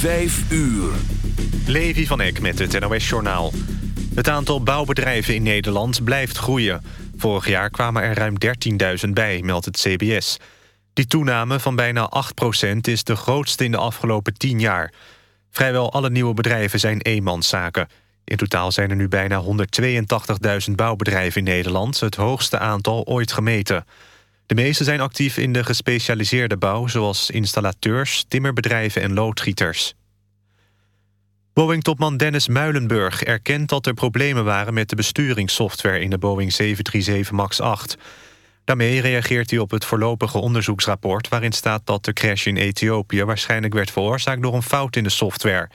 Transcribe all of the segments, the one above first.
Vijf uur. Levi van Eck met het NOS-journaal. Het aantal bouwbedrijven in Nederland blijft groeien. Vorig jaar kwamen er ruim 13.000 bij, meldt het CBS. Die toename van bijna 8% is de grootste in de afgelopen 10 jaar. Vrijwel alle nieuwe bedrijven zijn eenmanszaken. In totaal zijn er nu bijna 182.000 bouwbedrijven in Nederland... het hoogste aantal ooit gemeten. De meeste zijn actief in de gespecialiseerde bouw... zoals installateurs, timmerbedrijven en loodgieters. Boeing-topman Dennis Muilenburg erkent dat er problemen waren... met de besturingssoftware in de Boeing 737 MAX 8. Daarmee reageert hij op het voorlopige onderzoeksrapport... waarin staat dat de crash in Ethiopië waarschijnlijk werd veroorzaakt... door een fout in de software.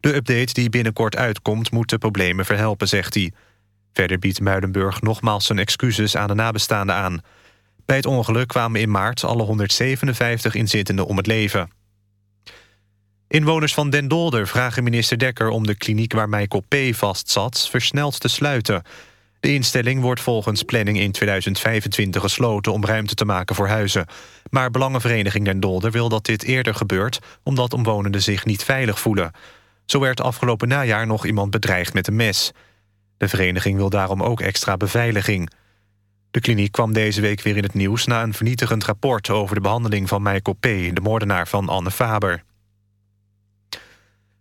De update die binnenkort uitkomt moet de problemen verhelpen, zegt hij. Verder biedt Muilenburg nogmaals zijn excuses aan de nabestaanden aan... Bij het ongeluk kwamen in maart alle 157 inzittenden om het leven. Inwoners van Den Dolder vragen minister Dekker om de kliniek waar Michael P. vastzat versneld te sluiten. De instelling wordt volgens planning in 2025 gesloten om ruimte te maken voor huizen. Maar Belangenvereniging Den Dolder wil dat dit eerder gebeurt omdat omwonenden zich niet veilig voelen. Zo werd afgelopen najaar nog iemand bedreigd met een mes. De vereniging wil daarom ook extra beveiliging. De kliniek kwam deze week weer in het nieuws... na een vernietigend rapport over de behandeling van Michael P., de moordenaar van Anne Faber.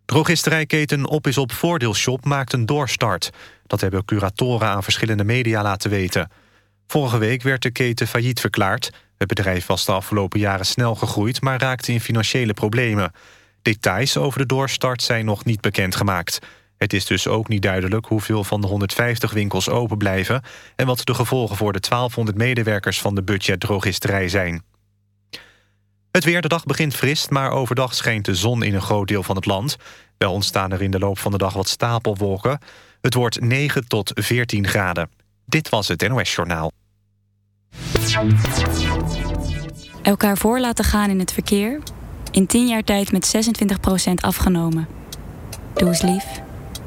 Drogisterijketen Op is op Voordeelshop maakt een doorstart. Dat hebben curatoren aan verschillende media laten weten. Vorige week werd de keten failliet verklaard. Het bedrijf was de afgelopen jaren snel gegroeid... maar raakte in financiële problemen. Details over de doorstart zijn nog niet bekendgemaakt... Het is dus ook niet duidelijk hoeveel van de 150 winkels open blijven... en wat de gevolgen voor de 1200 medewerkers van de budgetdrogisterij zijn. Het weer, de dag begint fris, maar overdag schijnt de zon in een groot deel van het land. Wel ontstaan er in de loop van de dag wat stapelwolken. Het wordt 9 tot 14 graden. Dit was het NOS Journaal. Elkaar voor laten gaan in het verkeer... in 10 jaar tijd met 26% afgenomen. Doe eens lief.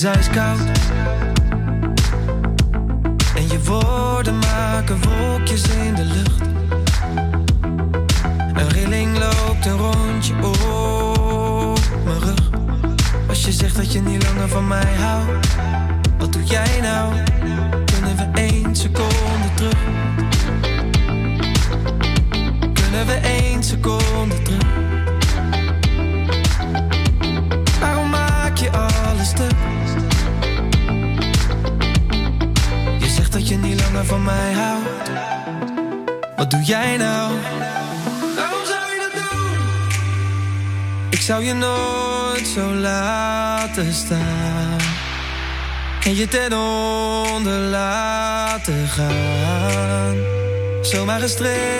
Is ijskoud jaren.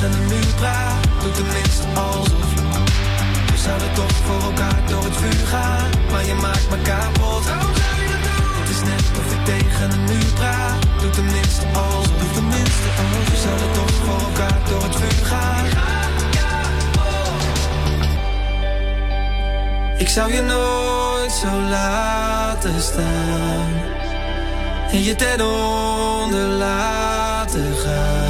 Tegen een muur praat. Doe tenminste alsof. We zouden toch voor elkaar door het vuur gaan. Maar je maakt me kapot. Het is net of ik tegen een muur praat. Doe tenminste alsof. Tenminste alsof. We zouden toch voor elkaar door het vuur gaan. Ik zou je nooit zo laten staan. En je ten onder laten gaan.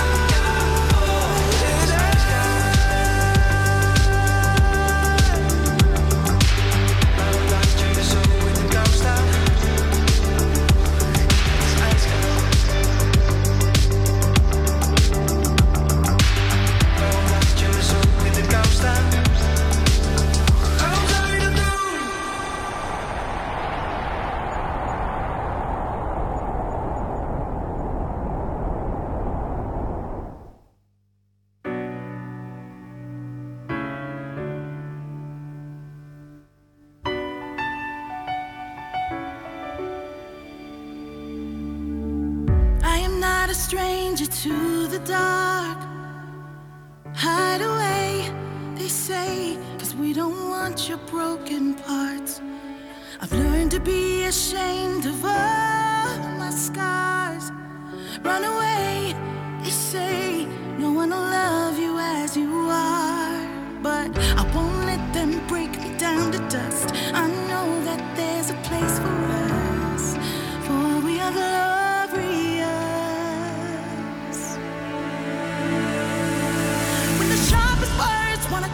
Stranger to the dark. Hide away, they say, cause we don't want your broken parts. I've learned to be ashamed of all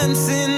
Dancing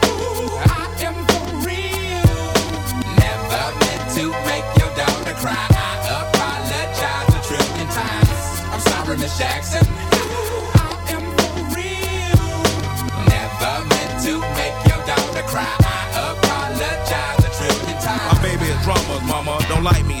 Ooh, I am for real. Never meant to make your daughter cry. I apologize a trillion times. I'm sorry, Miss Jackson. I am for real. Never meant to make your daughter cry. I apologize a trillion times. My baby is drama, mama. Don't like me.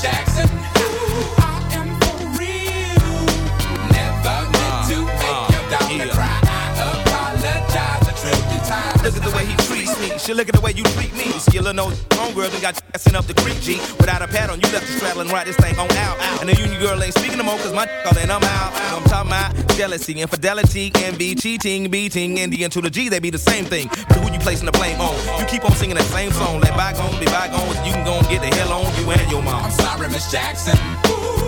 Jackson. Ooh, I am for real. Never meant to make uh, uh, your daughter yeah. cry. I apologize a trillion times. Look at the way Shit, look at the way you treat me. Skillin' those homegirl and got you sent up the creek, G. Without a pad on, you left the straddle and ride this thing on out. And the union girl ain't speaking no more, cause my call in. I'm out. I'm talking about jealousy, infidelity, envy, cheating, beating, and the and to the G, they be the same thing. But who you placing the blame on? You keep on singing that same song, let bygones be bygones, you can go and get the hell on you and your mom. I'm sorry, Miss Jackson. Ooh.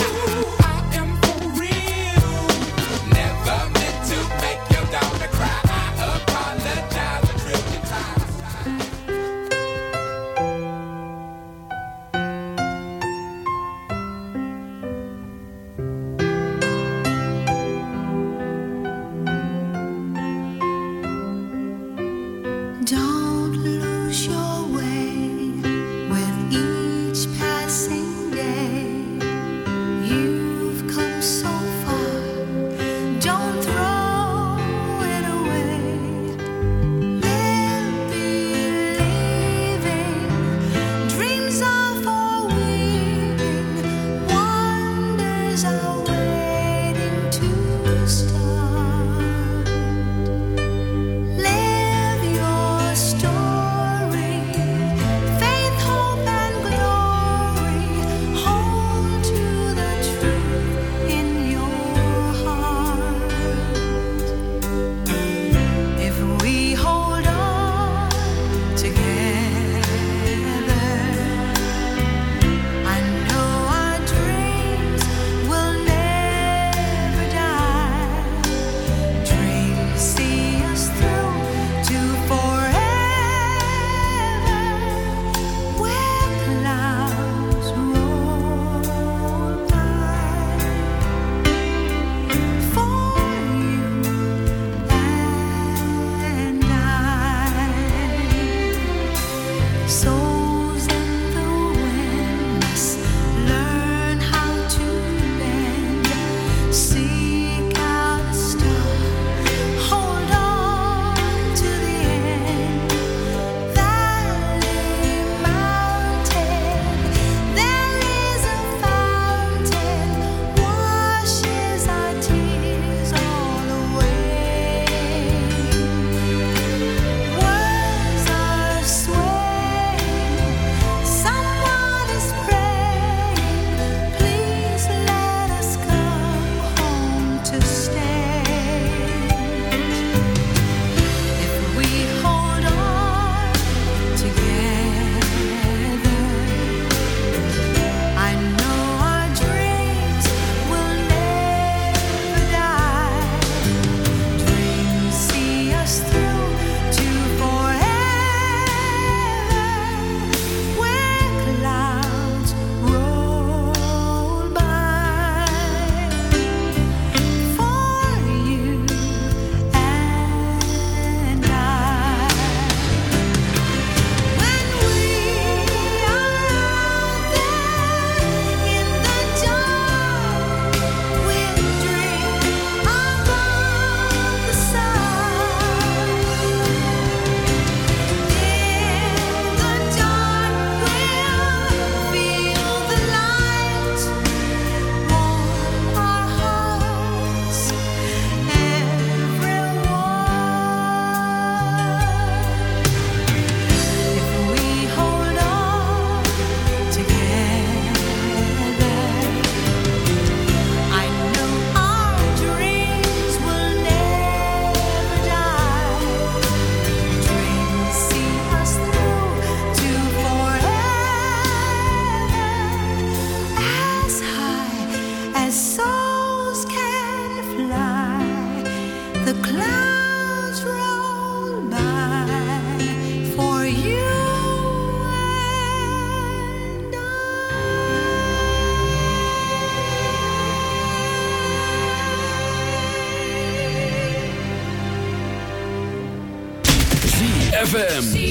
ZFM.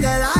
That I